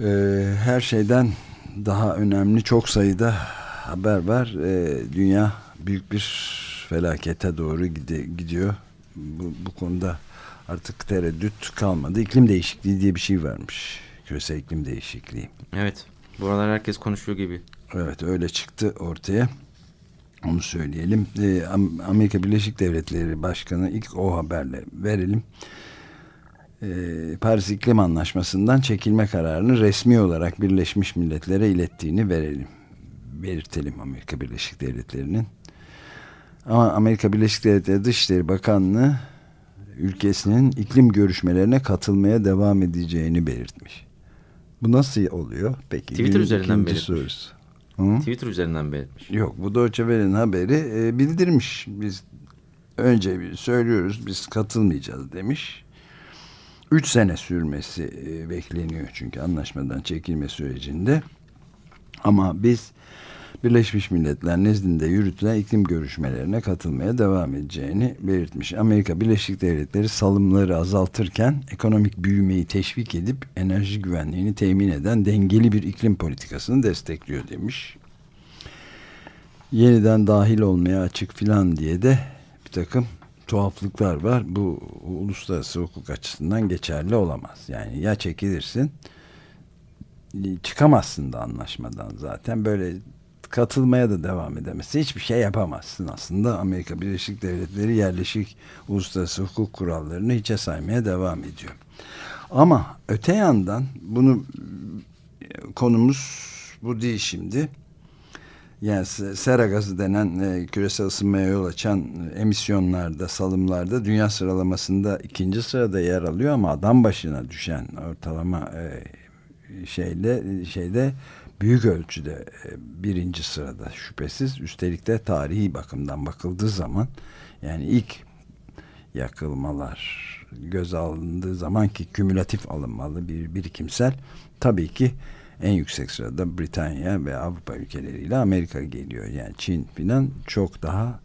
Ee, her şeyden daha önemli çok sayıda haber var. Ee, dünya büyük bir felakete doğru gidiyor. Bu, bu konuda artık tereddüt kalmadı. İklim değişikliği diye bir şey varmış. Küresel iklim değişikliği. Evet. Buralar herkes konuşuyor gibi. Evet öyle çıktı ortaya. Onu söyleyelim. Ee, Amerika Birleşik Devletleri Başkanı ilk o haberle verelim. Ee, Paris İklim Anlaşması'ndan çekilme kararını resmi olarak Birleşmiş Milletler'e ilettiğini verelim. Belirtelim Amerika Birleşik Devletleri'nin. Ama Amerika Birleşik Devletleri Dışişleri Bakanlığı ülkesinin iklim görüşmelerine katılmaya devam edeceğini belirtmiş. Bu nasıl oluyor? Peki. Twitter üzerinden belirtmiş. Sorusu. Hı? Twitter üzerinden belirtmiş. Yok bu Deutsche Welle'nin haberi e, bildirmiş. Biz önce söylüyoruz biz katılmayacağız demiş. Üç sene sürmesi e, bekleniyor çünkü anlaşmadan çekilme sürecinde. Ama biz Birleşmiş Milletler nezdinde yürütülen iklim görüşmelerine katılmaya devam edeceğini belirtmiş. Amerika Birleşik Devletleri salımları azaltırken ekonomik büyümeyi teşvik edip enerji güvenliğini temin eden dengeli bir iklim politikasını destekliyor demiş. Yeniden dahil olmaya açık filan diye de bir takım tuhaflıklar var. Bu uluslararası hukuk açısından geçerli olamaz. Yani ya çekilirsin çıkamazsın da anlaşmadan zaten böyle katılmaya da devam edemezsin. Hiçbir şey yapamazsın aslında. Amerika Birleşik Devletleri yerleşik uluslararası hukuk kurallarını hiçe saymaya devam ediyor. Ama öte yandan bunu konumuz bu değil şimdi. Yani sera gazı denen e, küresel ısınmaya yol açan emisyonlarda, salımlarda dünya sıralamasında ikinci sırada yer alıyor ama adam başına düşen ortalama e, şeyle şeyde büyük ölçüde e, birinci sırada şüphesiz. Üstelik de tarihi bakımdan bakıldığı zaman yani ilk yakılmalar göz alındığı zaman ki kümülatif alınmalı bir birikimsel tabii ki en yüksek sırada Britanya ve Avrupa ülkeleriyle Amerika geliyor. Yani Çin filan çok daha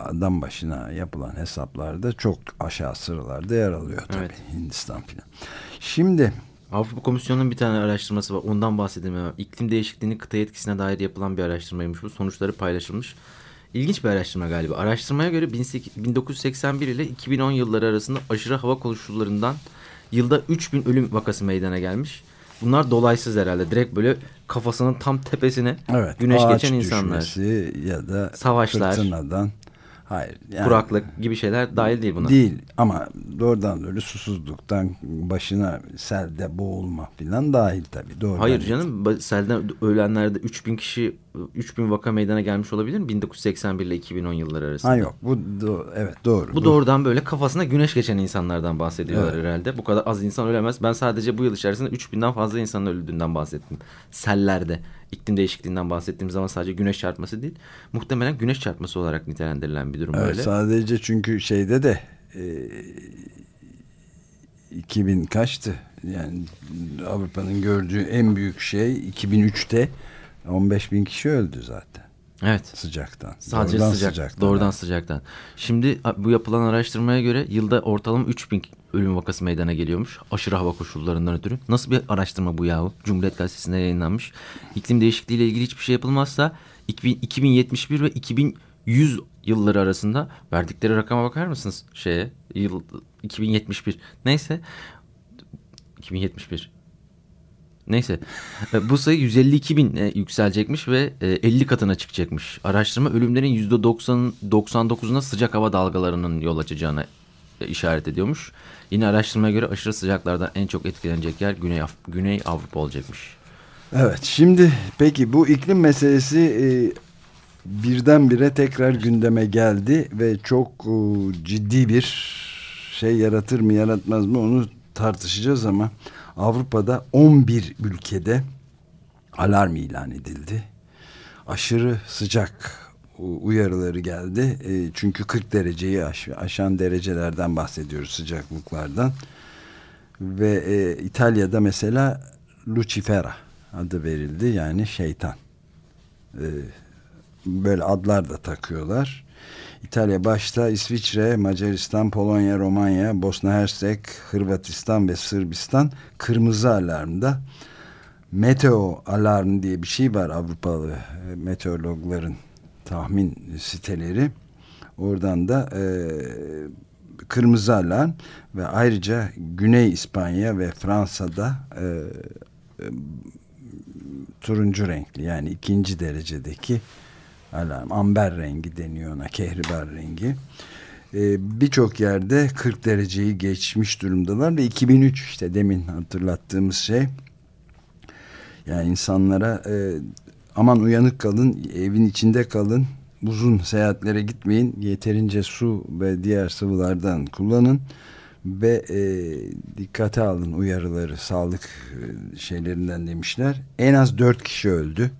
adam başına yapılan hesaplarda çok aşağı sıralarda yer alıyor tabii evet. Hindistan filan. Şimdi Avrupa Komisyonu'nun bir tane araştırması var. Ondan bahsedeyim. İklim değişikliğinin kıta etkisine dair yapılan bir araştırmaymış bu. Sonuçları paylaşılmış. İlginç bir araştırma galiba. Araştırmaya göre 1981 ile 2010 yılları arasında aşırı hava koşullarından yılda 3000 ölüm vakası meydana gelmiş. Bunlar dolaysız herhalde. Direkt böyle kafasının tam tepesine evet, güneş geçen insanlar. ya da savaşlar, fırtınadan Hayır. Yani, Kuraklık gibi şeyler dahil değil buna. Değil ama doğrudan böyle susuzluktan başına selde boğulma falan dahil tabii. Doğrudan Hayır canım selden ölenlerde 3000 kişi 3000 vaka meydana gelmiş olabilir mi 1981 ile 2010 yılları arasında? Ha yok bu do evet doğru. Bu doğrudan böyle kafasına güneş geçen insanlardan bahsediyorlar evet. herhalde. Bu kadar az insan ölemez. Ben sadece bu yıl içerisinde 3000'den fazla insanın öldüğünden bahsettim. Sellerde iklim değişikliğinden bahsettiğimiz zaman sadece güneş çarpması değil. Muhtemelen güneş çarpması olarak nitelendirilen bir durum evet, böyle. Sadece çünkü şeyde de e, 2000 kaçtı? Yani Avrupa'nın gördüğü en büyük şey 2003'te 15 bin kişi öldü zaten. Evet. Sıcaktan. Sadece doğrudan sıcak, sıcaktan. Doğrudan yani. sıcaktan. Şimdi bu yapılan araştırmaya göre yılda ortalama 3 bin ölüm vakası meydana geliyormuş. Aşırı hava koşullarından ötürü. Nasıl bir araştırma bu yahu? Cumhuriyet Gazetesi'nde yayınlanmış. İklim değişikliği ile ilgili hiçbir şey yapılmazsa 2071 ve 2100 yılları arasında verdikleri rakama bakar mısınız? Şeye, yıl 2071. Neyse 2071 Neyse e, bu sayı 152 bin e, yükselecekmiş ve 50 e, katına çıkacakmış. Araştırma ölümlerin %99'una sıcak hava dalgalarının yol açacağını işaret ediyormuş. Yine araştırmaya göre aşırı sıcaklardan en çok etkilenecek yer Güney, Af Güney Avrupa olacakmış. Evet şimdi peki bu iklim meselesi e, birdenbire tekrar gündeme geldi ve çok e, ciddi bir şey yaratır mı yaratmaz mı onu tartışacağız ama Avrupa'da 11 ülkede alarm ilan edildi. Aşırı sıcak uyarıları geldi. E, çünkü 40 dereceyi aş, aşan derecelerden bahsediyoruz sıcaklıklardan. Ve e, İtalya'da mesela Lucifera adı verildi yani şeytan. E, böyle adlar da takıyorlar. İtalya başta İsviçre, Macaristan, Polonya, Romanya, Bosna Hersek, Hırvatistan ve Sırbistan kırmızı alarmda. meteo alarm diye bir şey var Avrupalı e, meteorologların tahmin siteleri. Oradan da e, kırmızı alarm ve ayrıca Güney İspanya ve Fransa'da e, e, turuncu renkli yani ikinci derecedeki alarm amber rengi deniyor ona kehribar rengi. E, birçok yerde 40 dereceyi geçmiş durumdalar ve 2003 işte demin hatırlattığımız şey. Yani insanlara e, aman uyanık kalın evin içinde kalın uzun seyahatlere gitmeyin yeterince su ve diğer sıvılardan kullanın ve e, dikkate alın uyarıları sağlık e, şeylerinden demişler. En az dört kişi öldü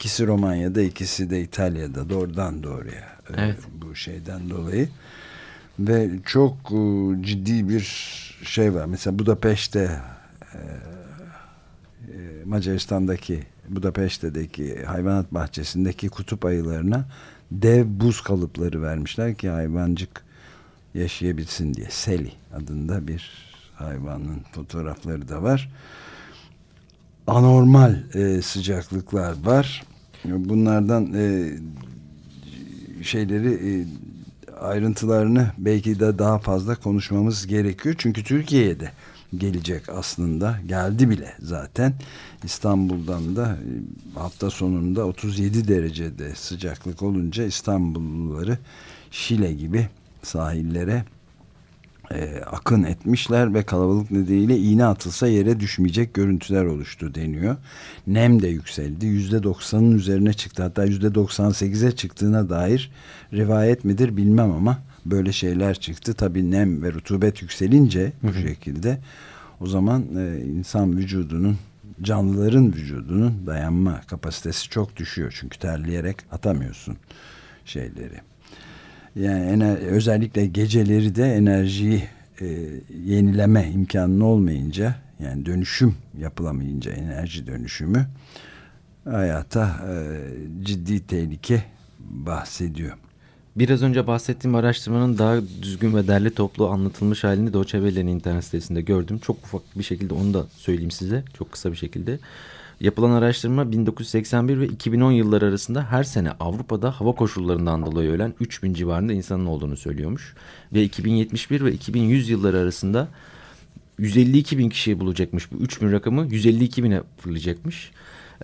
ikisi Romanya'da ikisi de İtalya'da doğrudan doğruya e, evet. bu şeyden dolayı ve çok e, ciddi bir şey var. Mesela Budapeşte e, Macaristan'daki Budapeşte'deki hayvanat bahçesindeki kutup ayılarına dev buz kalıpları vermişler ki hayvancık yaşayabilsin diye. Seli adında bir hayvanın fotoğrafları da var. Anormal e, sıcaklıklar var. Bunlardan e, şeyleri e, ayrıntılarını belki de daha fazla konuşmamız gerekiyor. Çünkü Türkiye'ye de gelecek aslında. Geldi bile zaten. İstanbul'dan da e, hafta sonunda 37 derecede sıcaklık olunca İstanbulluları Şile gibi sahillere e, akın etmişler ve kalabalık nedeniyle iğne atılsa yere düşmeyecek görüntüler oluştu deniyor. Nem de yükseldi. %90'ın üzerine çıktı. Hatta %98'e çıktığına dair rivayet midir bilmem ama böyle şeyler çıktı. Tabii nem ve rutubet yükselince bu şekilde o zaman e, insan vücudunun canlıların vücudunun dayanma kapasitesi çok düşüyor. Çünkü terleyerek atamıyorsun şeyleri. Yani ener, özellikle geceleri de enerjiyi e, yenileme imkanı olmayınca yani dönüşüm yapılamayınca enerji dönüşümü hayata e, ciddi tehlike bahsediyor. Biraz önce bahsettiğim araştırmanın daha düzgün ve derli toplu anlatılmış halini Deutsche Welle'nin internet sitesinde gördüm. Çok ufak bir şekilde onu da söyleyeyim size. Çok kısa bir şekilde. Yapılan araştırma 1981 ve 2010 yılları arasında her sene Avrupa'da hava koşullarından dolayı ölen 3000 civarında insanın olduğunu söylüyormuş. Ve 2071 ve 2100 yılları arasında 152 bin kişiyi bulacakmış. Bu 3000 rakamı 152 bine fırlayacakmış.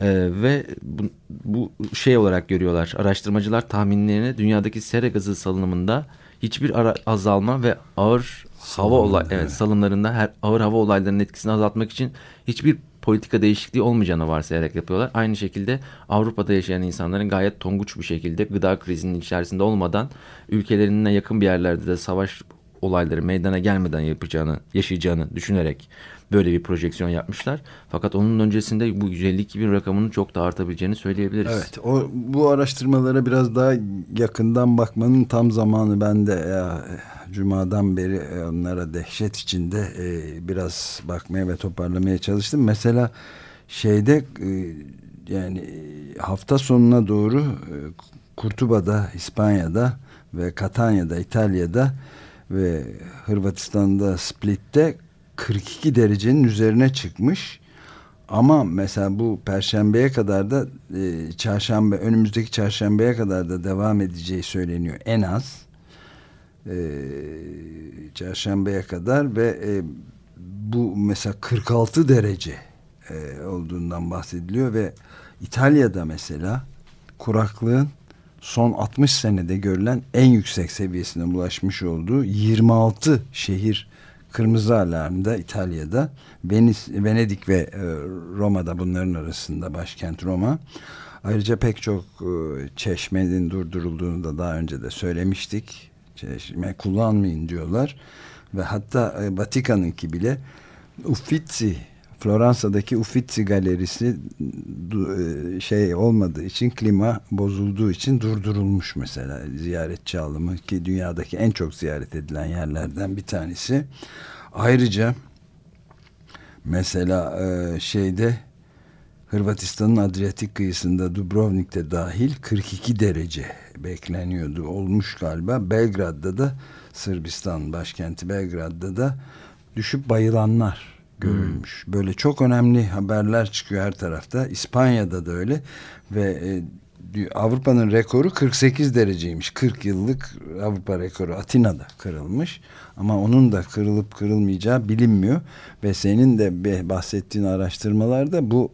Ee, ve bu, bu şey olarak görüyorlar. Araştırmacılar tahminlerine dünyadaki sera gazı salınımında hiçbir ara, azalma ve ağır hava olay evet, evet salımlarında her ağır hava olaylarının etkisini azaltmak için hiçbir politika değişikliği olmayacağını varsayarak yapıyorlar. Aynı şekilde Avrupa'da yaşayan insanların gayet tonguç bir şekilde gıda krizinin içerisinde olmadan ülkelerine yakın bir yerlerde de savaş olayları meydana gelmeden yapacağını, yaşayacağını düşünerek böyle bir projeksiyon yapmışlar. Fakat onun öncesinde bu 152 bin rakamının çok da artabileceğini söyleyebiliriz. Evet, o, bu araştırmalara biraz daha yakından bakmanın tam zamanı bende. Ya, Cuma'dan beri e, onlara dehşet içinde e, biraz bakmaya ve toparlamaya çalıştım. Mesela şeyde e, yani hafta sonuna doğru e, Kurtuba'da, İspanya'da ve Katanya'da, İtalya'da ve Hırvatistan'da Split'te 42 derecenin üzerine çıkmış. Ama mesela bu perşembeye kadar da e, çarşamba önümüzdeki çarşambaya kadar da devam edeceği söyleniyor en az e, çarşambaya kadar ve e, bu mesela 46 derece e, olduğundan bahsediliyor ve İtalya'da mesela kuraklığın son 60 senede görülen en yüksek seviyesine ulaşmış olduğu 26 şehir kırmızı alarmda İtalya'da Veniz, Venedik ve e, Roma'da bunların arasında başkent Roma ayrıca pek çok e, çeşmenin durdurulduğunu da daha önce de söylemiştik çeşme kullanmayın diyorlar. Ve hatta e, Vatikan'ınki bile Uffizi Floransa'daki Uffizi galerisi e, şey olmadığı için klima bozulduğu için durdurulmuş mesela ziyaretçi alımı ki dünyadaki en çok ziyaret edilen yerlerden bir tanesi. Ayrıca mesela e, şeyde Hırvatistan'ın Adriyatik kıyısında Dubrovnik'te dahil 42 derece bekleniyordu. Olmuş galiba. Belgrad'da da Sırbistan başkenti Belgrad'da da düşüp bayılanlar görülmüş. Hmm. Böyle çok önemli haberler çıkıyor her tarafta. İspanya'da da öyle ve e, Avrupa'nın rekoru 48 dereceymiş. 40 yıllık Avrupa rekoru Atina'da kırılmış. Ama onun da kırılıp kırılmayacağı bilinmiyor. Ve senin de bahsettiğin araştırmalarda bu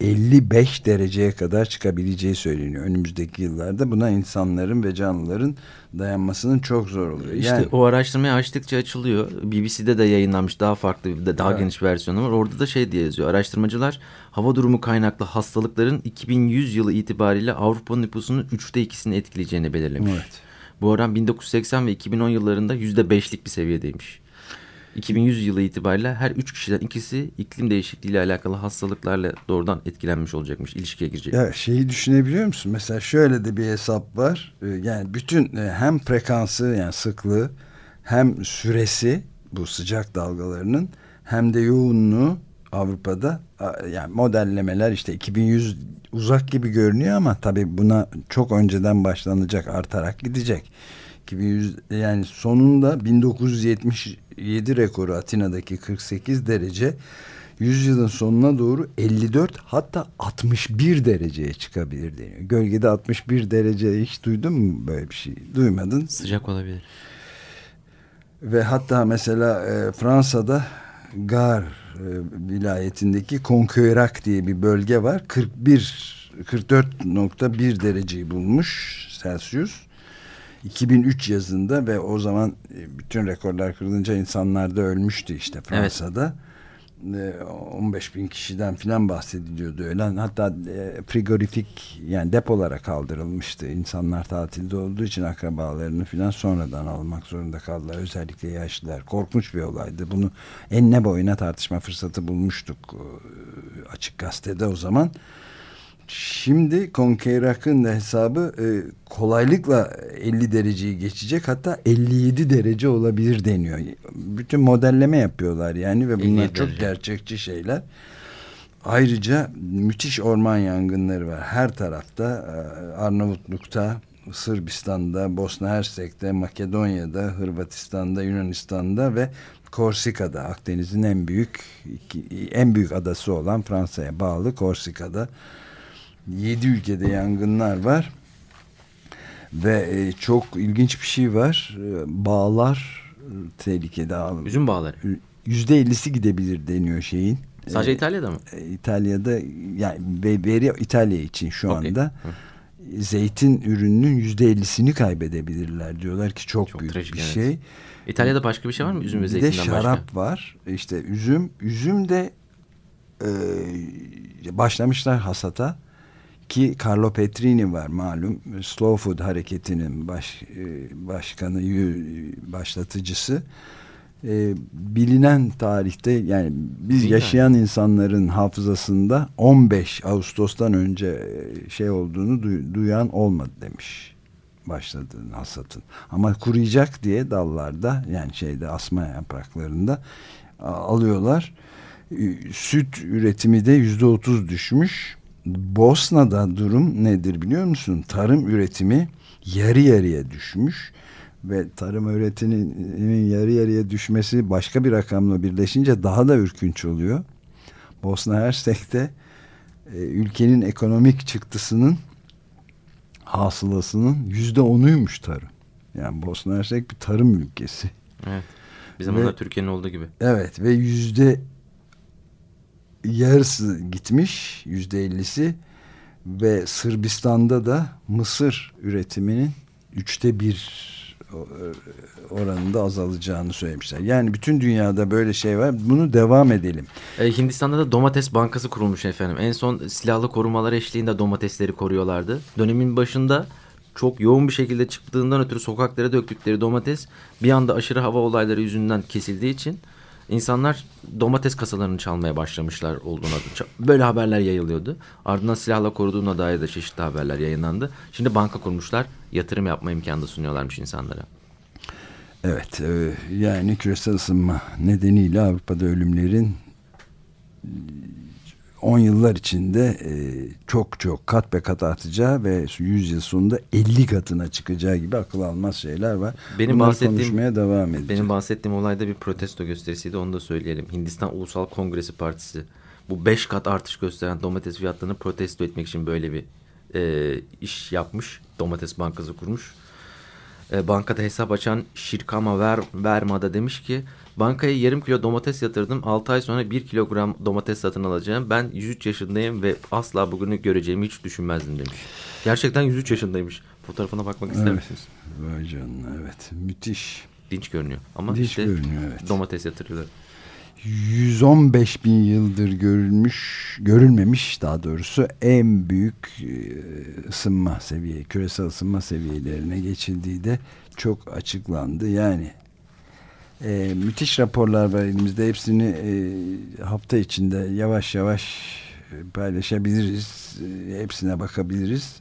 55 dereceye kadar çıkabileceği söyleniyor önümüzdeki yıllarda. Buna insanların ve canlıların dayanmasının çok zor oluyor. İşte yani, o araştırmayı açtıkça açılıyor. BBC'de de yayınlanmış daha farklı, daha evet. geniş versiyonu var. Orada da şey diye yazıyor. Araştırmacılar hava durumu kaynaklı hastalıkların 2100 yılı itibariyle Avrupa nüfusunun üçte ikisini etkileyeceğini belirlemiş. Evet. Bu oran 1980 ve 2010 yıllarında %5'lik bir seviyedeymiş. 2100 yılı itibariyle her üç kişiden ikisi iklim değişikliğiyle alakalı hastalıklarla doğrudan etkilenmiş olacakmış, ilişkiye girecek. Ya şeyi düşünebiliyor musun? Mesela şöyle de bir hesap var. Ee, yani bütün e, hem frekansı yani sıklığı hem süresi bu sıcak dalgalarının hem de yoğunluğu Avrupa'da yani modellemeler işte 2100 uzak gibi görünüyor ama tabii buna çok önceden başlanacak artarak gidecek. 2100 yani sonunda 1977 rekoru Atina'daki 48 derece 100 yılın sonuna doğru 54 hatta 61 dereceye çıkabilir deniyor. Gölgede 61 derece hiç duydun mu böyle bir şey? Duymadın. Sıcak olabilir. Ve hatta mesela e, Fransa'da Gar e, vilayetindeki Conquerac diye bir bölge var. 41 44.1 dereceyi bulmuş Celsius. 2003 yazında ve o zaman e, bütün rekorlar kırılınca insanlar da ölmüştü işte Fransa'da. Evet. 15 bin kişiden filan bahsediliyordu ölen. Hatta e, frigorifik yani depolara kaldırılmıştı. İnsanlar tatilde olduğu için akrabalarını filan sonradan almak zorunda kaldılar. Özellikle yaşlılar. Korkunç bir olaydı. Bunu enine boyuna tartışma fırsatı bulmuştuk e, açık gazetede o zaman Şimdi Conquerac'ın da hesabı e, kolaylıkla 50 dereceyi geçecek hatta 57 derece olabilir deniyor. Bütün modelleme yapıyorlar yani ve bunlar çok derece. gerçekçi şeyler. Ayrıca müthiş orman yangınları var her tarafta. E, Arnavutluk'ta, Sırbistan'da, Bosna Hersek'te, Makedonya'da, Hırvatistan'da, Yunanistan'da ve Korsika'da Akdeniz'in en büyük en büyük adası olan Fransa'ya bağlı Korsika'da 7 ülkede yangınlar var. Ve e, çok ilginç bir şey var. E, bağlar e, tehlikede. Üzüm bağları. Yüzde ellisi gidebilir deniyor şeyin. Sadece ee, İtalya'da mı? İtalya'da yani veri İtalya için şu okay. anda. Hı. Zeytin ürününün yüzde ellisini kaybedebilirler diyorlar ki çok, çok büyük trajik, bir evet. şey. İtalya'da başka bir şey var mı üzüm ve zeytinden başka? Bir de şarap başka? var. İşte üzüm, üzüm de e, başlamışlar hasata ki Carlo Petrini var malum. Slow Food hareketinin baş, e, başkanı başlatıcısı. E, bilinen tarihte yani biz yaşayan insanların hafızasında 15 Ağustos'tan önce e, şey olduğunu duy, duyan olmadı demiş başladığın hasatın. Ama kuruyacak diye dallarda yani şeyde asma yapraklarında alıyorlar. Süt üretimi de yüzde otuz düşmüş Bosna'da durum nedir biliyor musun? Tarım üretimi yarı yarıya düşmüş ve tarım üretiminin yarı yarıya düşmesi başka bir rakamla birleşince daha da ürkünç oluyor. Bosna Hersek'te e, ülkenin ekonomik çıktısının hasılasının yüzde onuymuş tarım. Yani Bosna Hersek bir tarım ülkesi. Evet. Bizim ve, Türkiye'nin olduğu gibi. Evet ve yüzde yarısı gitmiş yüzde ellisi ve Sırbistan'da da mısır üretiminin üçte bir e, oranında azalacağını söylemişler. Yani bütün dünyada böyle şey var. Bunu devam edelim. E, Hindistan'da da domates bankası kurulmuş efendim. En son silahlı korumalar eşliğinde domatesleri koruyorlardı. Dönemin başında çok yoğun bir şekilde çıktığından ötürü sokaklara döktükleri domates bir anda aşırı hava olayları yüzünden kesildiği için İnsanlar domates kasalarını çalmaya başlamışlar olduğuna böyle haberler yayılıyordu. Ardından silahla koruduğuna dair de çeşitli haberler yayınlandı. Şimdi banka kurmuşlar yatırım yapma imkanı da sunuyorlarmış insanlara. Evet e, yani küresel ısınma nedeniyle Avrupa'da ölümlerin 10 yıllar içinde e, çok çok kat be kat artacağı ve 100 yıl sonunda 50 katına çıkacağı gibi akıl almaz şeyler var. Benim Bunları bahsettiğim, konuşmaya devam edeceğiz. Benim bahsettiğim olayda bir protesto gösterisiydi onu da söyleyelim. Hindistan Ulusal Kongresi Partisi bu 5 kat artış gösteren domates fiyatlarını protesto etmek için böyle bir e, iş yapmış. Domates bankası kurmuş. E, bankada hesap açan Şirkama Ver, Verma'da demiş ki bankaya yarım kilo domates yatırdım. 6 ay sonra 1 kilogram domates satın alacağım. Ben 103 yaşındayım ve asla bugünü göreceğimi hiç düşünmezdim demiş. Gerçekten 103 yaşındaymış. Fotoğrafına bakmak ister evet. misiniz? Vay canına evet müthiş. Dinç görünüyor. Ama Dinç işte görünüyor evet. domates yatırıyorlar. 115 bin yıldır görülmüş, görülmemiş daha doğrusu en büyük e, ısınma seviye, küresel ısınma seviyelerine geçildiği de çok açıklandı. Yani e, müthiş raporlar var elimizde. Hepsini e, hafta içinde yavaş yavaş paylaşabiliriz. E, hepsine bakabiliriz.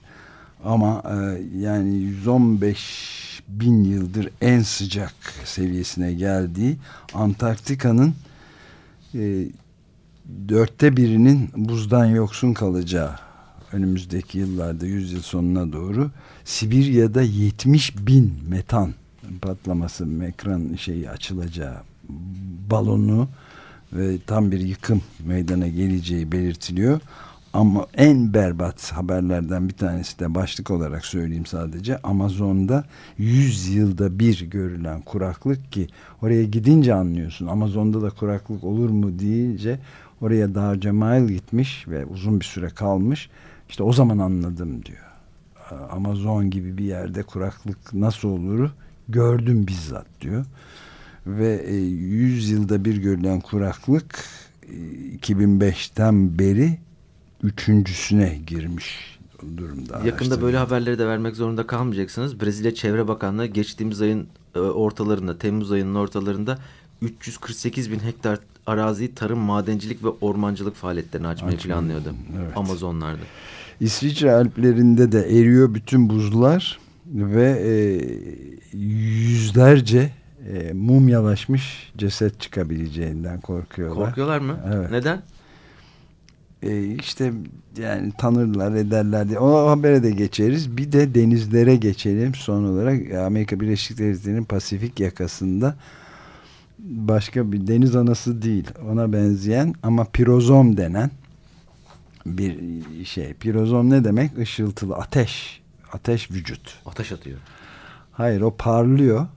Ama e, yani 115 bin yıldır en sıcak seviyesine geldiği Antarktika'nın e, dörtte birinin buzdan yoksun kalacağı önümüzdeki yıllarda 100 yıl sonuna doğru Sibirya'da 70 bin metan patlaması mekran şeyi açılacağı balonu ve tam bir yıkım meydana geleceği belirtiliyor. Ama en berbat haberlerden bir tanesi de başlık olarak söyleyeyim sadece. Amazon'da 100 yılda bir görülen kuraklık ki oraya gidince anlıyorsun. Amazon'da da kuraklık olur mu deyince oraya daha Cemal gitmiş ve uzun bir süre kalmış. İşte o zaman anladım diyor. Amazon gibi bir yerde kuraklık nasıl olur gördüm bizzat diyor. Ve 100 yılda bir görülen kuraklık 2005'ten beri üçüncüsüne girmiş durumda. Yakında böyle haberleri de vermek zorunda kalmayacaksınız. Brezilya Çevre Bakanlığı geçtiğimiz ayın e, ortalarında, Temmuz ayının ortalarında 348 bin hektar araziyi tarım, madencilik ve ormancılık faaliyetlerini açmayı Açmayı, planlıyordu. Evet. Amazonlarda. İsviçre Alplerinde de eriyor bütün buzlar ve e, yüzlerce e, mumyalaşmış ceset çıkabileceğinden korkuyorlar. Korkuyorlar mı? Evet. Neden? E, işte yani tanırlar ederler diye. O habere de geçeriz. Bir de denizlere geçelim son olarak. Amerika Birleşik Devletleri'nin Pasifik yakasında başka bir deniz anası değil. Ona benzeyen ama pirozom denen bir şey. Pirozom ne demek? Işıltılı ateş. Ateş vücut. Ateş atıyor. Hayır o parlıyor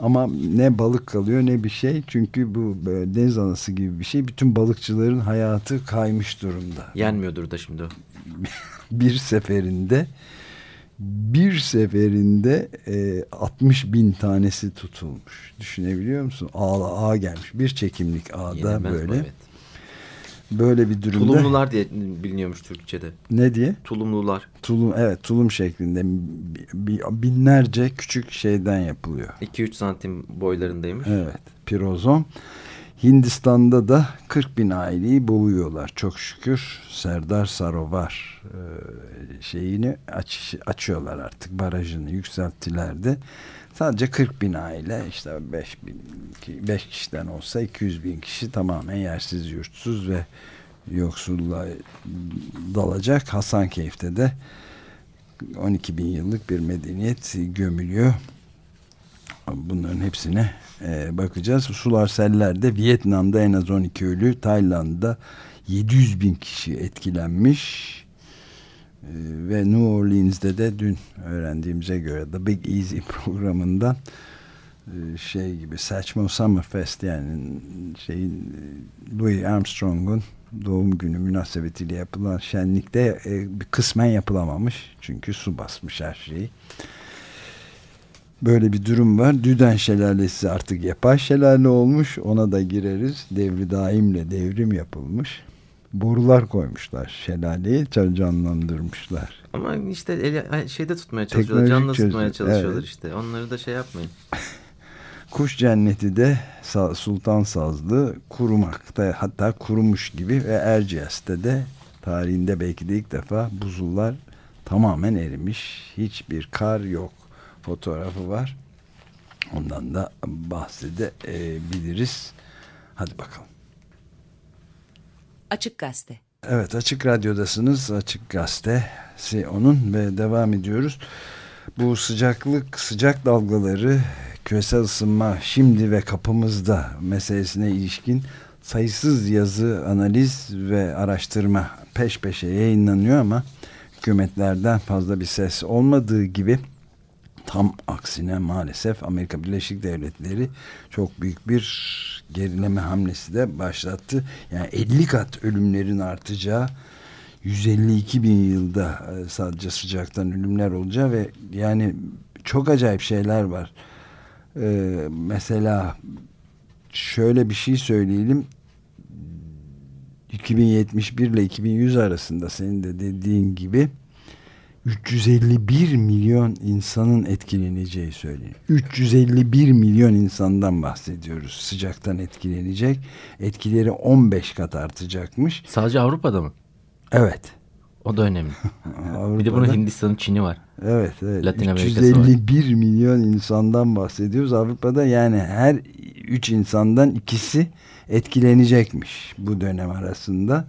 ama ne balık kalıyor ne bir şey. Çünkü bu deniz anası gibi bir şey. Bütün balıkçıların hayatı kaymış durumda. Yenmiyordur da şimdi o. bir seferinde bir seferinde e, 60 bin tanesi tutulmuş. Düşünebiliyor musun? Ağ, ağ gelmiş. Bir çekimlik ağda Yenemez böyle. evet. Böyle bir durumda. Tulumlular diye biliniyormuş Türkçe'de. Ne diye? Tulumlular. Tulum evet tulum şeklinde binlerce küçük şeyden yapılıyor. 2-3 santim boylarındaymış. Evet pirozom. Hindistan'da da 40 bin aileyi boğuyorlar çok şükür. Serdar Sarovar e, şeyini aç, açıyorlar artık barajını yükselttiler de. Sadece 40 bin aile işte 5 bin 5 kişiden olsa 200 bin kişi tamamen yersiz yurtsuz ve yoksulluğa dalacak. Hasankeyf'te de 12 bin yıllık bir medeniyet gömülüyor. Bunların hepsine e, bakacağız. Sular sellerde Vietnam'da en az 12 ölü, Tayland'da 700 bin kişi etkilenmiş ve New Orleans'de de dün öğrendiğimize göre The Big Easy programından e, şey gibi saçma Summerfest yani şeyin e, Louis Armstrong'un doğum günü münasebetiyle yapılan şenlikte e, bir kısmen yapılamamış. Çünkü su basmış her şeyi. Böyle bir durum var. Düden şelalesi artık yapay şelale olmuş. Ona da gireriz. Devri daimle devrim yapılmış borular koymuşlar şelaleyi canlandırmışlar. Ama işte el, şeyde tutmaya çalışıyorlar. Teknolojik canlı çözüm. tutmaya çalışıyorlar evet. işte. Onları da şey yapmayın. Kuş cenneti de Sultan Sazlı kurumakta hatta kurumuş gibi ve Erciyes'te de tarihinde belki de ilk defa buzullar tamamen erimiş. Hiçbir kar yok. Fotoğrafı var. Ondan da bahsedebiliriz. Hadi bakalım. Açık Gazete. Evet Açık Radyo'dasınız. Açık Gazetesi onun ve devam ediyoruz. Bu sıcaklık, sıcak dalgaları, küresel ısınma şimdi ve kapımızda meselesine ilişkin sayısız yazı, analiz ve araştırma peş peşe yayınlanıyor ama hükümetlerden fazla bir ses olmadığı gibi tam aksine maalesef Amerika Birleşik Devletleri çok büyük bir gerileme hamlesi de başlattı. Yani 50 kat ölümlerin artacağı 152 bin yılda e, sadece sıcaktan ölümler olacağı ve yani çok acayip şeyler var. Ee, mesela şöyle bir şey söyleyelim 2071 ile 2100 arasında senin de dediğin gibi 351 milyon insanın etkileneceği söyleniyor. 351 milyon insandan bahsediyoruz sıcaktan etkilenecek. Etkileri 15 kat artacakmış. Sadece Avrupa'da mı? Evet. O da önemli. bir de bunun Hindistan'ın Çin'i var. Evet, evet. Latin 351 var. milyon insandan bahsediyoruz. Avrupa'da yani her 3 insandan ikisi etkilenecekmiş bu dönem arasında.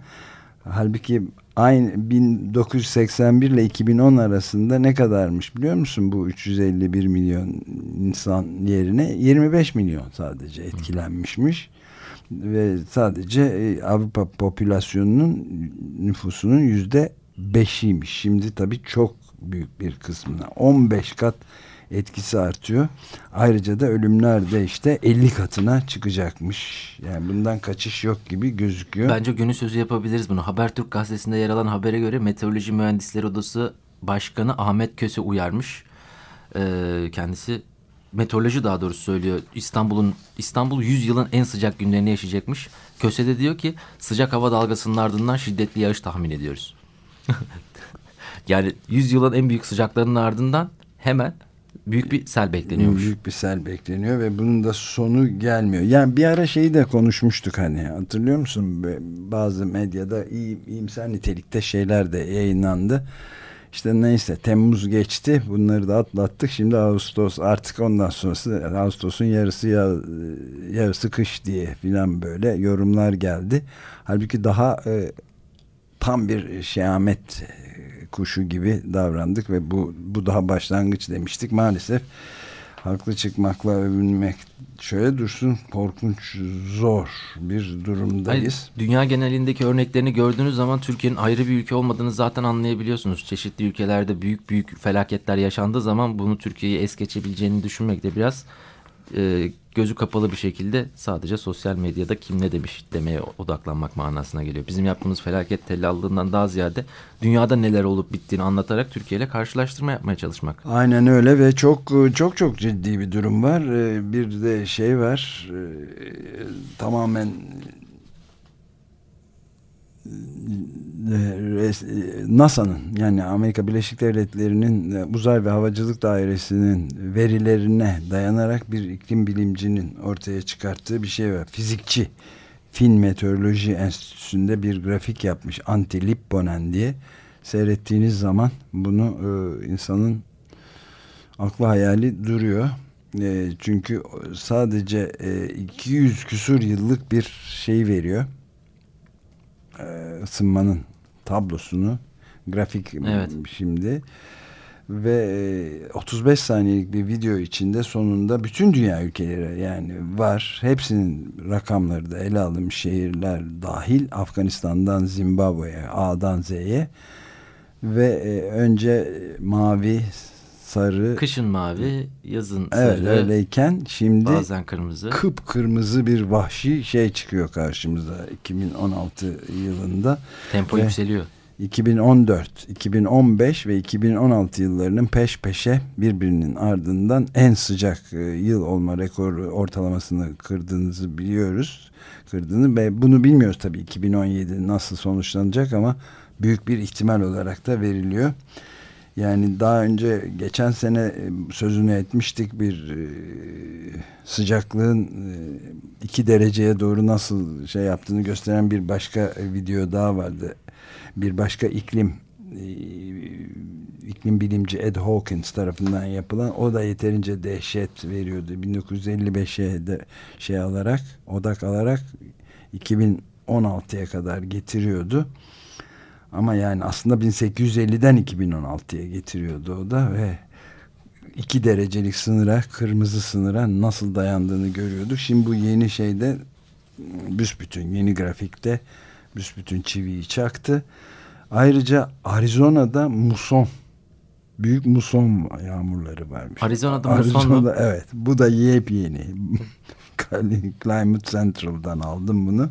Halbuki aynı 1981 ile 2010 arasında ne kadarmış biliyor musun bu 351 milyon insan yerine 25 milyon sadece etkilenmişmiş ve sadece e, Avrupa popülasyonunun nüfusunun yüzde beşiymiş. Şimdi tabii çok büyük bir kısmına 15 kat etkisi artıyor. Ayrıca da ölümler de işte 50 katına çıkacakmış. Yani bundan kaçış yok gibi gözüküyor. Bence günü sözü yapabiliriz bunu. Habertürk gazetesinde yer alan habere göre Meteoroloji Mühendisleri Odası Başkanı Ahmet Köse uyarmış. Ee, kendisi meteoroloji daha doğrusu söylüyor. İstanbul'un İstanbul 100 yılın en sıcak günlerini yaşayacakmış. Köse de diyor ki sıcak hava dalgasının ardından şiddetli yağış tahmin ediyoruz. yani 100 yılın en büyük sıcaklarının ardından hemen büyük bir sel bekleniyormuş. Büyük bir sel bekleniyor ve bunun da sonu gelmiyor. Yani bir ara şeyi de konuşmuştuk hani hatırlıyor musun? Bazı medyada iyi, iyimser nitelikte şeyler de yayınlandı. İşte neyse Temmuz geçti bunları da atlattık. Şimdi Ağustos artık ondan sonrası Ağustos'un yarısı ya, yarısı kış diye filan böyle yorumlar geldi. Halbuki daha e, tam bir şehamet kuşu gibi davrandık ve bu, bu daha başlangıç demiştik. Maalesef haklı çıkmakla övünmek şöyle dursun korkunç zor bir durumdayız. Hayır, dünya genelindeki örneklerini gördüğünüz zaman Türkiye'nin ayrı bir ülke olmadığını zaten anlayabiliyorsunuz. Çeşitli ülkelerde büyük büyük felaketler yaşandığı zaman bunu Türkiye'yi es geçebileceğini düşünmek de biraz e, gözü kapalı bir şekilde sadece sosyal medyada kim ne demiş demeye odaklanmak manasına geliyor. Bizim yaptığımız felaket tellallığından daha ziyade dünyada neler olup bittiğini anlatarak Türkiye ile karşılaştırma yapmaya çalışmak. Aynen öyle ve çok çok çok ciddi bir durum var. Ee, bir de şey var ee, tamamen NASA'nın yani Amerika Birleşik Devletleri'nin e, Uzay ve Havacılık Dairesi'nin verilerine dayanarak bir iklim bilimcinin ortaya çıkarttığı bir şey var. Fizikçi Fin Meteoroloji Enstitüsü'nde bir grafik yapmış Antti Lipponen diye. Seyrettiğiniz zaman bunu e, insanın aklı hayali duruyor. E, çünkü sadece e, 200 küsur yıllık bir şey veriyor e, ısınmanın tablosunu grafik evet. şimdi ve 35 e, saniyelik bir video içinde sonunda bütün dünya ülkeleri yani var hepsinin rakamları da ele alınmış şehirler dahil Afganistan'dan Zimbabwe'ye A'dan Z'ye ve e, önce mavi sarı. Kışın mavi, yazın evet, sarı. öyleyken şimdi bazen kırmızı. Kıpkırmızı bir vahşi şey çıkıyor karşımıza 2016 yılında. Tempo ve yükseliyor. 2014, 2015 ve 2016 yıllarının peş peşe birbirinin ardından en sıcak e, yıl olma rekoru ortalamasını kırdığınızı biliyoruz. Kırdığını ve bunu bilmiyoruz tabii 2017 nasıl sonuçlanacak ama büyük bir ihtimal olarak da veriliyor. Yani daha önce geçen sene e, sözünü etmiştik bir e, sıcaklığın e, iki dereceye doğru nasıl şey yaptığını gösteren bir başka video daha vardı. Bir başka iklim iklim bilimci Ed Hawkins tarafından yapılan o da yeterince dehşet veriyordu. 1955'e de şey alarak odak alarak 2016'ya kadar getiriyordu Ama yani aslında 1850'den 2016'ya getiriyordu o da ve iki derecelik sınıra, kırmızı sınıra nasıl dayandığını görüyorduk. Şimdi bu yeni şeyde büsbütün yeni grafikte büsbütün çiviyi çaktı. Ayrıca Arizona'da muson büyük muson yağmurları varmış. Arizona'da muson mu? Evet. Bu da yepyeni. Climate Central'dan aldım bunu.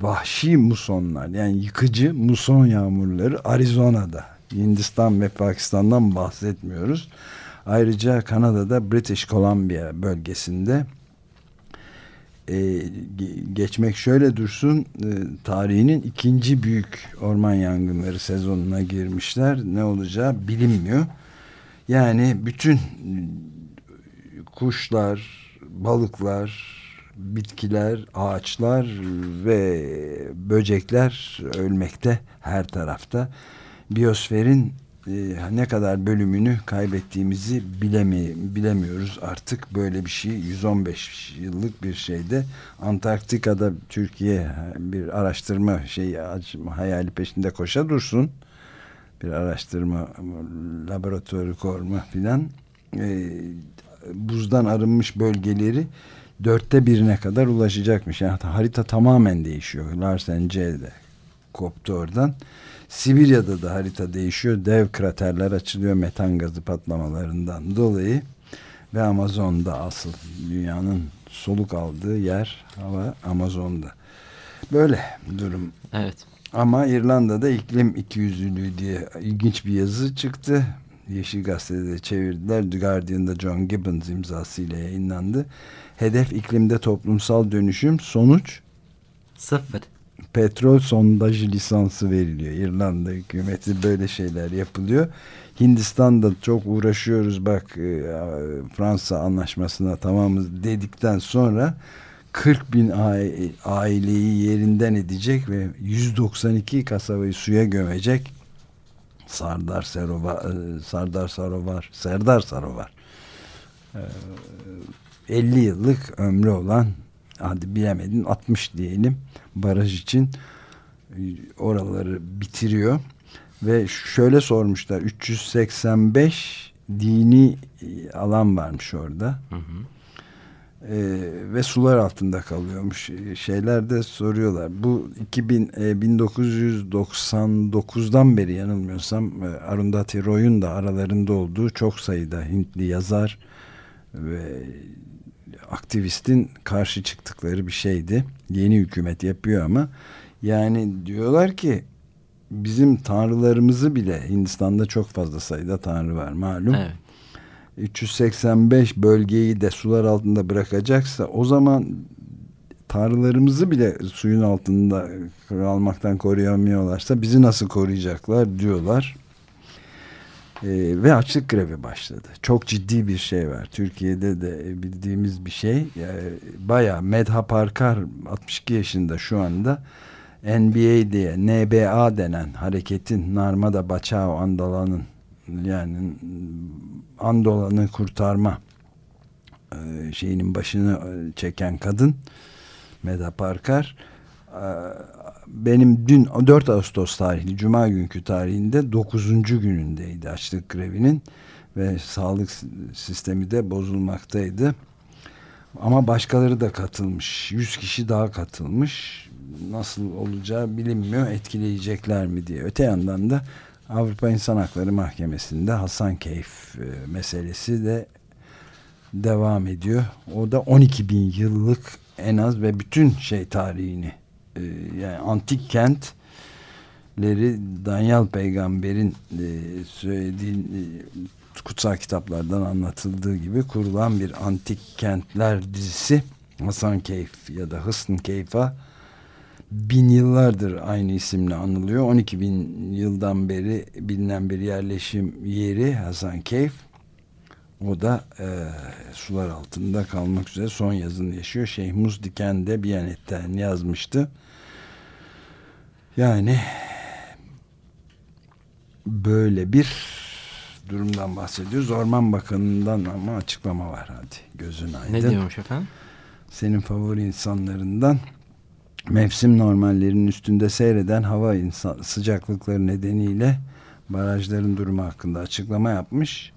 Vahşi musonlar yani yıkıcı muson yağmurları Arizona'da. Hindistan ve Pakistan'dan bahsetmiyoruz. Ayrıca Kanada'da British Columbia bölgesinde e, geçmek şöyle dursun e, tarihinin ikinci büyük orman yangınları sezonuna girmişler. Ne olacağı bilinmiyor. Yani bütün kuşlar, balıklar, bitkiler, ağaçlar ve böcekler ölmekte her tarafta. Biyosferin e, ne kadar bölümünü kaybettiğimizi bilemi, bilemiyoruz artık. Böyle bir şey 115 yıllık bir şeyde Antarktika'da Türkiye bir araştırma şeyi hayali peşinde koşa dursun. Bir araştırma laboratuvarı koruma filan. E, buzdan arınmış bölgeleri dörtte birine kadar ulaşacakmış yani harita tamamen değişiyor Larsen C'de koptu oradan Sibirya'da da harita değişiyor. Dev kraterler açılıyor metan gazı patlamalarından dolayı. Ve Amazon'da asıl dünyanın soluk aldığı yer hava Amazon'da. Böyle durum. Evet. Ama İrlanda'da iklim ikiyüzlülüğü diye ilginç bir yazı çıktı. Yeşil Gazete'de çevirdiler. The Guardian'da John Gibbons imzasıyla yayınlandı. Hedef iklimde toplumsal dönüşüm sonuç sıfır petrol sondajı lisansı veriliyor. İrlanda hükümeti böyle şeyler yapılıyor. Hindistan'da çok uğraşıyoruz bak e, Fransa anlaşmasına tamamız dedikten sonra 40 bin aileyi yerinden edecek ve 192 kasabayı suya gömecek Sardar Sarovar e, Sardar Sarovar Serdar Sarovar 50 yıllık ömrü olan hadi bilemedin 60 diyelim baraj için e, oraları bitiriyor ve şöyle sormuşlar 385 dini e, alan varmış orada. Hı hı. Ee, ve sular altında kalıyormuş. Şeyler de soruyorlar. Bu 2000 e, 1999'dan beri yanılmıyorsam e, Arundhati Roy'un da aralarında olduğu çok sayıda Hintli yazar ve aktivistin karşı çıktıkları bir şeydi. Yeni hükümet yapıyor ama yani diyorlar ki bizim tanrılarımızı bile Hindistan'da çok fazla sayıda tanrı var malum. Evet. 385 bölgeyi de sular altında bırakacaksa o zaman tanrılarımızı bile suyun altında kalmaktan koruyamıyorlarsa bizi nasıl koruyacaklar diyorlar. E, ve açlık grevi başladı. Çok ciddi bir şey var. Türkiye'de de bildiğimiz bir şey. Yani Baya Medha Parkar 62 yaşında şu anda NBA diye NBA denen hareketin Narmada Bachao Andala'nın yani Andolan'ı kurtarma e, şeyinin başını e, çeken kadın Medha Parkar benim dün 4 Ağustos tarihli Cuma günkü tarihinde 9. günündeydi açlık grevinin ve sağlık sistemi de bozulmaktaydı. Ama başkaları da katılmış. 100 kişi daha katılmış. Nasıl olacağı bilinmiyor. Etkileyecekler mi diye. Öte yandan da Avrupa İnsan Hakları Mahkemesi'nde Hasan Keyf e, meselesi de devam ediyor. O da 12 bin yıllık en az ve bütün şey tarihini e, yani antik kentleri Daniel peygamberin e, söylediği e, kutsal kitaplardan anlatıldığı gibi kurulan bir antik kentler dizisi Hasan Keyf ya da Hısn Keyf'a bin yıllardır aynı isimle anılıyor. 12 bin yıldan beri bilinen bir yerleşim yeri Hasan Keyf. O da e, sular altında kalmak üzere son yazını yaşıyor. Şeyh Muz Diken de Biyanet'ten yazmıştı. Yani böyle bir durumdan bahsediyoruz. Orman Bakanı'ndan ama açıklama var hadi gözün aydın. Ne diyormuş efendim? Senin favori insanlarından mevsim normallerinin üstünde seyreden hava insan, sıcaklıkları nedeniyle barajların durumu hakkında açıklama yapmış.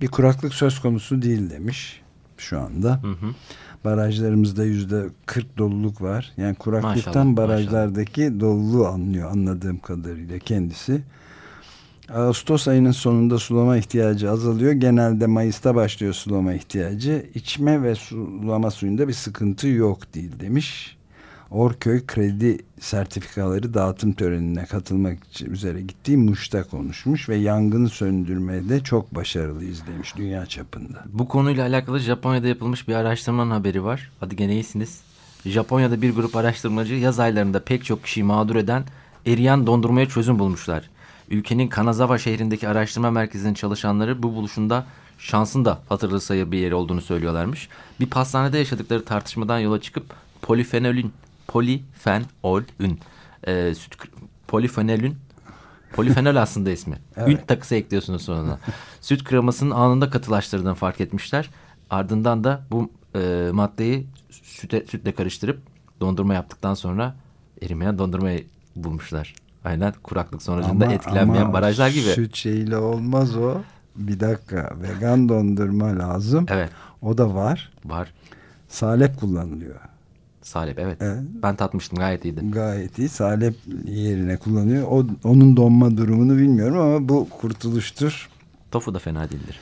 Bir kuraklık söz konusu değil demiş şu anda. Hı hı. Barajlarımızda yüzde 40 doluluk var. Yani kuraklıktan maşallah, barajlardaki maşallah. doluluğu anlıyor anladığım kadarıyla kendisi. Ağustos ayının sonunda sulama ihtiyacı azalıyor. Genelde Mayıs'ta başlıyor sulama ihtiyacı. İçme ve sulama suyunda bir sıkıntı yok değil demiş. Orköy kredi sertifikaları dağıtım törenine katılmak için üzere gittiği Muş'ta konuşmuş ve yangını söndürmede çok başarılıyız demiş dünya çapında. Bu konuyla alakalı Japonya'da yapılmış bir araştırmanın haberi var. Hadi gene iyisiniz. Japonya'da bir grup araştırmacı yaz aylarında pek çok kişiyi mağdur eden eriyen dondurmaya çözüm bulmuşlar. Ülkenin Kanazawa şehrindeki araştırma merkezinin çalışanları bu buluşunda şansın da hatırlı sayı bir yeri olduğunu söylüyorlarmış. Bir pastanede yaşadıkları tartışmadan yola çıkıp polifenolün polifenolün e, süt polifenolün polifenol aslında ismi. evet. Ün takısı ekliyorsunuz sonuna. süt kremasının anında katılaştırdığını fark etmişler. Ardından da bu e, maddeyi süte, sütle karıştırıp dondurma yaptıktan sonra erimeyen dondurmayı bulmuşlar. Aynen kuraklık sonucunda ama, etkilenmeyen ama barajlar gibi. Süt şeyle olmaz o. Bir dakika vegan dondurma lazım. Evet. O da var. Var. Salep kullanılıyor. Salep evet. evet. Ben tatmıştım gayet iyiydi. Gayet iyi. Salep yerine kullanıyor. O, onun donma durumunu bilmiyorum ama bu kurtuluştur. Tofu da fena değildir.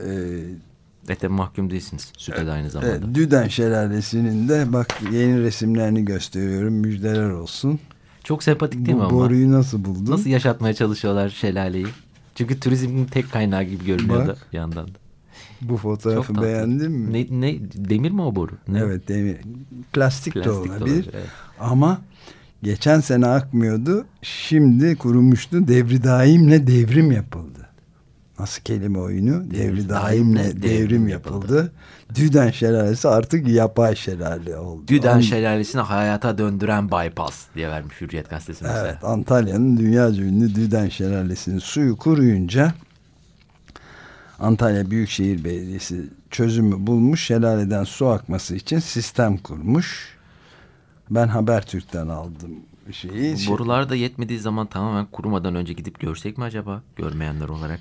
Ee, Ete mahkum değilsiniz. Süte de aynı zamanda. Evet, Düden Şelalesi'nin de bak yeni resimlerini gösteriyorum. Müjdeler olsun. Çok sempatik değil bu mi ama? Boruyu nasıl buldun? Nasıl yaşatmaya çalışıyorlar şelaleyi? Çünkü turizmin tek kaynağı gibi görünüyordu Bak, bir yandan da. Bu fotoğrafı beğendin mi? Ne, ne, demir mi o boru? Ne? Evet demir. Plastik, Plastik de olabilir. De olabilir evet. Ama geçen sene akmıyordu. Şimdi kurumuştu. Devri daimle devrim yapıldı. Nasıl kelime oyunu? Devri, daimle devrim, devrim yapıldı. yapıldı. Düden Şelalesi artık yapay şelale oldu. Düden An Şelalesi'ni hayata döndüren bypass diye vermiş Hürriyet Gazetesi mesela. Evet Antalya'nın dünyaca ünlü Düden Şelalesi'nin suyu kuruyunca Antalya Büyükşehir Belediyesi çözümü bulmuş. Şelaleden su akması için sistem kurmuş. Ben Habertürk'ten aldım şeyi. Borular da yetmediği zaman tamamen kurumadan önce gidip görsek mi acaba görmeyenler olarak?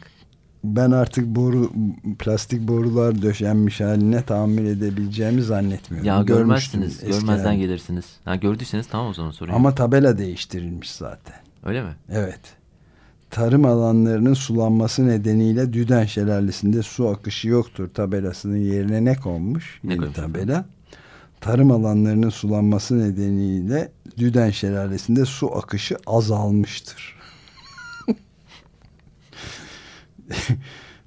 Ben artık boru plastik borular döşenmiş haline tahammül edebileceğimi zannetmiyorum. Ya görmezsiniz, görmezden gelirsiniz. Ha, gördüyseniz tamam o zaman sorayım. Ama tabela değiştirilmiş zaten. Öyle mi? Evet tarım alanlarının sulanması nedeniyle Düden Şelalesi'nde su akışı yoktur tabelasının yerine ne konmuş? Ne yeni tabela. Tarım alanlarının sulanması nedeniyle Düden Şelalesi'nde su akışı azalmıştır.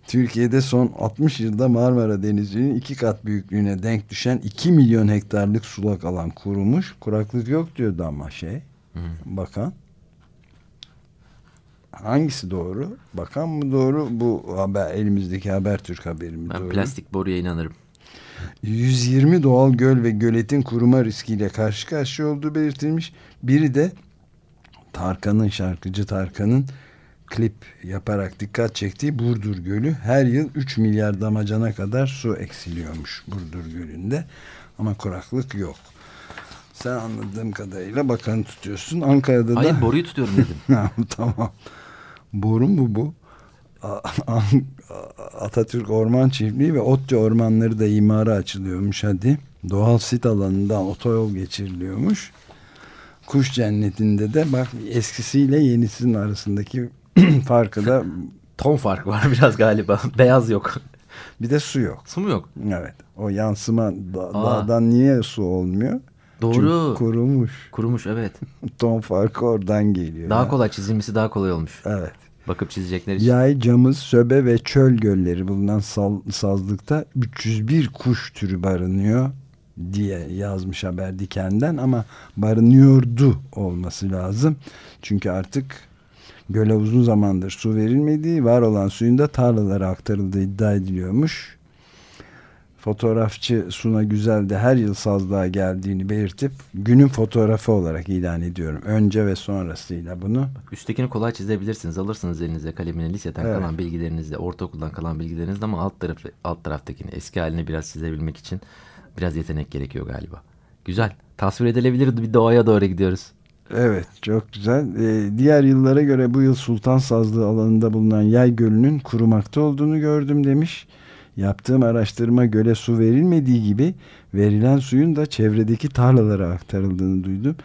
Türkiye'de son 60 yılda Marmara Denizi'nin iki kat büyüklüğüne denk düşen 2 milyon hektarlık sulak alan kurumuş. Kuraklık yok diyordu ama şey Hı. bakan hangisi doğru? Bakan mı doğru? Bu haber elimizdeki Habertürk haberi mi ben doğru? plastik boruya inanırım. 120 doğal göl ve göletin kuruma riskiyle karşı karşıya olduğu belirtilmiş. Biri de Tarkan'ın şarkıcı Tarkan'ın klip yaparak dikkat çektiği Burdur Gölü her yıl 3 milyar damacana kadar su eksiliyormuş Burdur Gölü'nde ama kuraklık yok. Sen anladığım kadarıyla bakanı tutuyorsun. Ankara'da Hayır, da... Hayır boruyu tutuyorum dedim. tamam. Boru mu bu? Atatürk Orman Çiftliği ve Otçu ormanları da imara açılıyormuş hadi. Doğal sit alanından otoyol geçiriliyormuş. Kuş cennetinde de bak eskisiyle yenisinin arasındaki farkı da ton fark var biraz galiba. Beyaz yok. Bir de su yok. Su mu yok? Evet. O yansıma da, dağdan niye su olmuyor? Doğru. Çünkü kurumuş. Kurumuş evet. Ton farkı oradan geliyor. Daha ya. kolay çizilmesi daha kolay olmuş. Evet. Bakıp çizecekler için. Yay, camız, söbe ve çöl gölleri bulunan sal, sazlıkta 301 kuş türü barınıyor diye yazmış haber dikenden ama barınıyordu olması lazım. Çünkü artık göle uzun zamandır su verilmediği var olan suyun da tarlalara aktarıldığı iddia ediliyormuş. Fotoğrafçı Suna Güzel de her yıl sazlığa geldiğini belirtip günün fotoğrafı olarak ilan ediyorum. Önce ve sonrasıyla bunu. Üsttekini kolay çizebilirsiniz. Alırsınız elinize kalemini liseden evet. kalan bilgilerinizle, ortaokuldan kalan bilgilerinizle ama alt, tarafı, alt taraftakini eski halini biraz çizebilmek için biraz yetenek gerekiyor galiba. Güzel. Tasvir edilebilir bir doğaya doğru gidiyoruz. Evet çok güzel. Ee, diğer yıllara göre bu yıl Sultan Sazlığı alanında bulunan Yay Gölü'nün kurumakta olduğunu gördüm demiş. Yaptığım araştırma göle su verilmediği gibi verilen suyun da çevredeki tarlalara aktarıldığını duydum.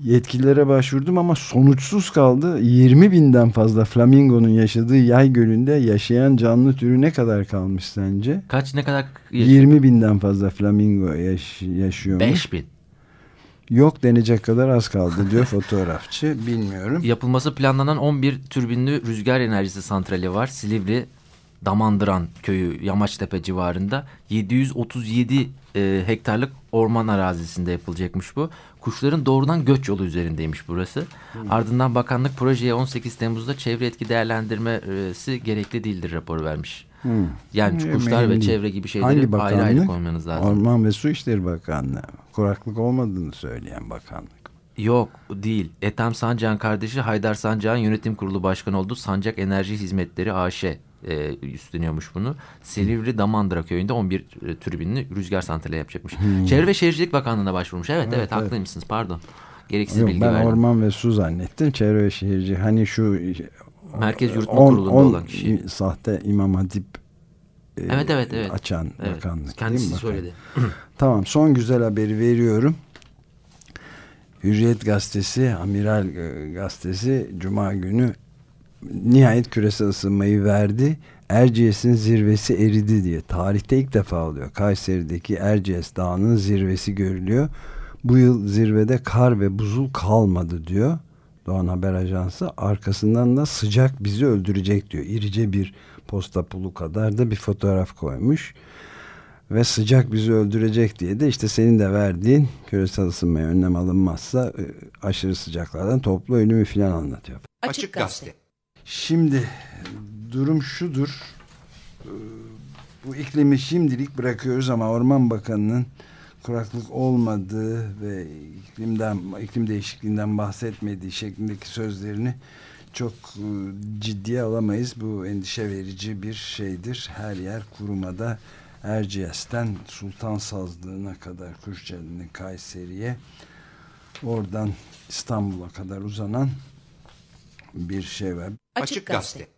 Yetkililere başvurdum ama sonuçsuz kaldı. 20 binden fazla flamingonun yaşadığı yay gölünde yaşayan canlı türü ne kadar kalmış sence? Kaç ne kadar? 20 binden fazla flamingo yaş yaşıyormuş. 5 bin. Yok denecek kadar az kaldı diyor fotoğrafçı. Bilmiyorum. Yapılması planlanan 11 türbinli rüzgar enerjisi santrali var. Silivri Damandıran köyü Yamaçtepe civarında 737 e, hektarlık orman arazisinde yapılacakmış bu. Kuşların doğrudan göç yolu üzerindeymiş burası. Hmm. Ardından bakanlık projeye 18 Temmuz'da çevre etki değerlendirmesi gerekli değildir raporu vermiş. Hmm. Yani hmm. kuşlar ve çevre gibi şeyleri ayrı ayrı koymanız lazım. Orman ve Su İşleri Bakanlığı. Kuraklık olmadığını söyleyen bakanlık. Yok değil. Ethem Sancak'ın kardeşi Haydar Sancak'ın yönetim kurulu başkanı olduğu Sancak Enerji Hizmetleri AŞ e, üstleniyormuş bunu. Silivri Damandıra köyünde 11 e, türbinli rüzgar santrali yapacakmış. Hmm. Çevre ve Şehircilik Bakanlığı'na başvurmuş. Evet evet, evet haklıymışsınız pardon. Gereksiz Yok, bilgi ben verdim. orman ve su zannettim. Çevre ve Şehircilik hani şu Merkez Yürütme on, Kurulu'nda on, olan kişi. Sahte İmam Hatip e, evet, evet, evet. açan evet. bakanlık. Kendisi söyledi. tamam son güzel haberi veriyorum. Hürriyet gazetesi, Amiral e, gazetesi Cuma günü nihayet küresel ısınmayı verdi. Erciyes'in zirvesi eridi diye. Tarihte ilk defa oluyor. Kayseri'deki Erciyes Dağı'nın zirvesi görülüyor. Bu yıl zirvede kar ve buzul kalmadı diyor. Doğan Haber Ajansı. Arkasından da sıcak bizi öldürecek diyor. İrice bir posta pulu kadar da bir fotoğraf koymuş. Ve sıcak bizi öldürecek diye de işte senin de verdiğin küresel ısınmaya önlem alınmazsa e, aşırı sıcaklardan toplu ölümü filan anlatıyor. Açık Gazete. Şimdi durum şudur. Ee, bu iklimi şimdilik bırakıyoruz ama Orman Bakanı'nın kuraklık olmadığı ve iklimden iklim değişikliğinden bahsetmediği şeklindeki sözlerini çok e, ciddiye alamayız. Bu endişe verici bir şeydir. Her yer kurumada Erciyes'ten Sultan Sazlığı'na kadar Kuşçeli'nin Kayseri'ye oradan İstanbul'a kadar uzanan bir şey var. Açık Gazete.